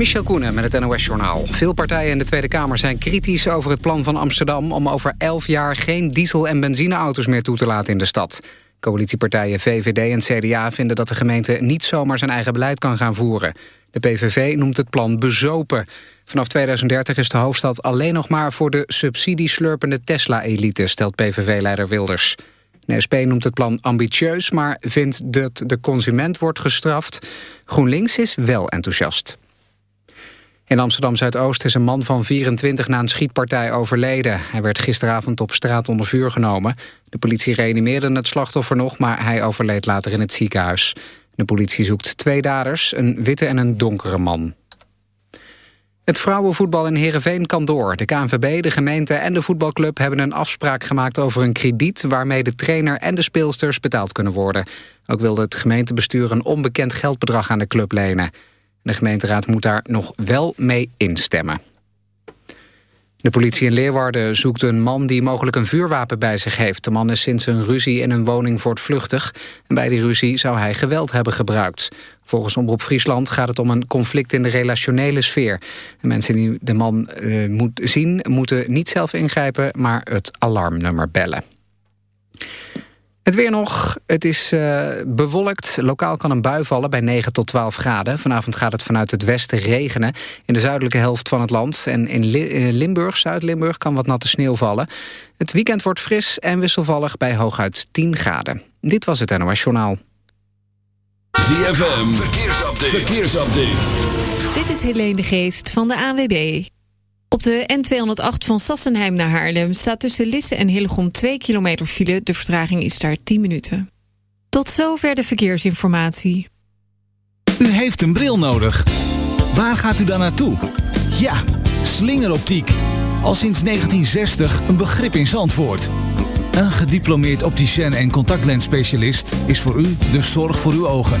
Michel Koenen met het NOS-journaal. Veel partijen in de Tweede Kamer zijn kritisch over het plan van Amsterdam... om over 11 jaar geen diesel- en benzineauto's meer toe te laten in de stad. Coalitiepartijen VVD en CDA vinden dat de gemeente niet zomaar zijn eigen beleid kan gaan voeren. De PVV noemt het plan bezopen. Vanaf 2030 is de hoofdstad alleen nog maar voor de subsidieslurpende Tesla-elite, stelt PVV-leider Wilders. De noemt het plan ambitieus, maar vindt dat de consument wordt gestraft. GroenLinks is wel enthousiast. In Amsterdam-Zuidoost is een man van 24 na een schietpartij overleden. Hij werd gisteravond op straat onder vuur genomen. De politie reanimeerde het slachtoffer nog, maar hij overleed later in het ziekenhuis. De politie zoekt twee daders, een witte en een donkere man. Het vrouwenvoetbal in Heerenveen kan door. De KNVB, de gemeente en de voetbalclub hebben een afspraak gemaakt over een krediet... waarmee de trainer en de speelsters betaald kunnen worden. Ook wilde het gemeentebestuur een onbekend geldbedrag aan de club lenen. De gemeenteraad moet daar nog wel mee instemmen. De politie in Leeuwarden zoekt een man die mogelijk een vuurwapen bij zich heeft. De man is sinds een ruzie in een woning voortvluchtig. En bij die ruzie zou hij geweld hebben gebruikt. Volgens Omroep Friesland gaat het om een conflict in de relationele sfeer. De mensen die de man uh, moet zien moeten niet zelf ingrijpen... maar het alarmnummer bellen. Het weer nog. Het is uh, bewolkt. Lokaal kan een bui vallen bij 9 tot 12 graden. Vanavond gaat het vanuit het westen regenen in de zuidelijke helft van het land. En in Limburg, Zuid-Limburg, kan wat natte sneeuw vallen. Het weekend wordt fris en wisselvallig bij hooguit 10 graden. Dit was het NOS Journaal. ZFM, verkeersupdate. verkeersupdate. Dit is Helene de Geest van de AWB. Op de N208 van Sassenheim naar Haarlem staat tussen Lisse en Hillegom 2 kilometer file. De vertraging is daar 10 minuten. Tot zover de verkeersinformatie. U heeft een bril nodig. Waar gaat u dan naartoe? Ja, slingeroptiek. Al sinds 1960 een begrip in Zandvoort. Een gediplomeerd opticien en contactlensspecialist is voor u de zorg voor uw ogen.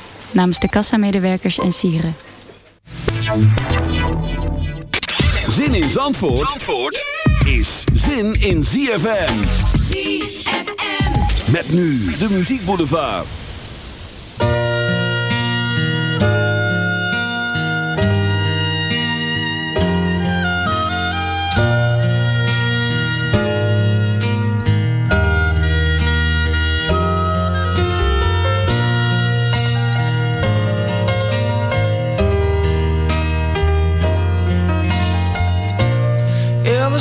namens de kassamedewerkers en sieren. Zin in Zandvoort, Zandvoort is zin in ZFM. ZFM. Met nu de muziekboulevard.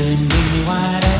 could give me wide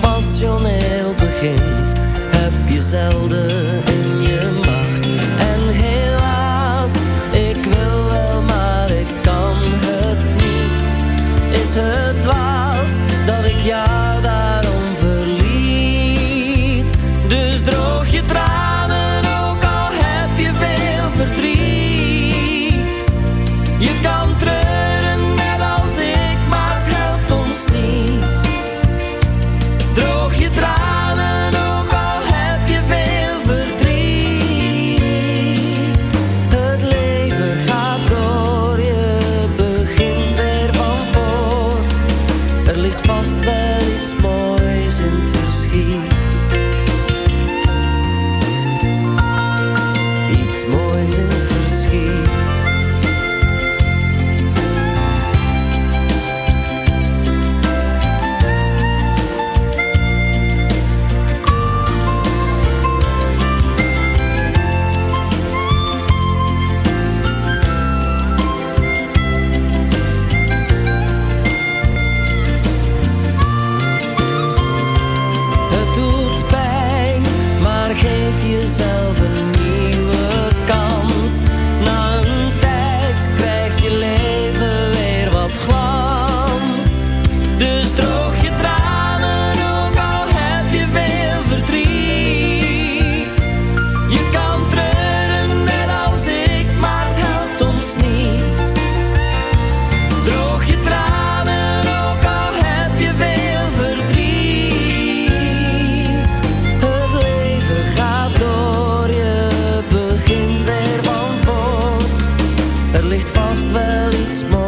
passioneel begint, heb je zelden ligt vast wel iets moois.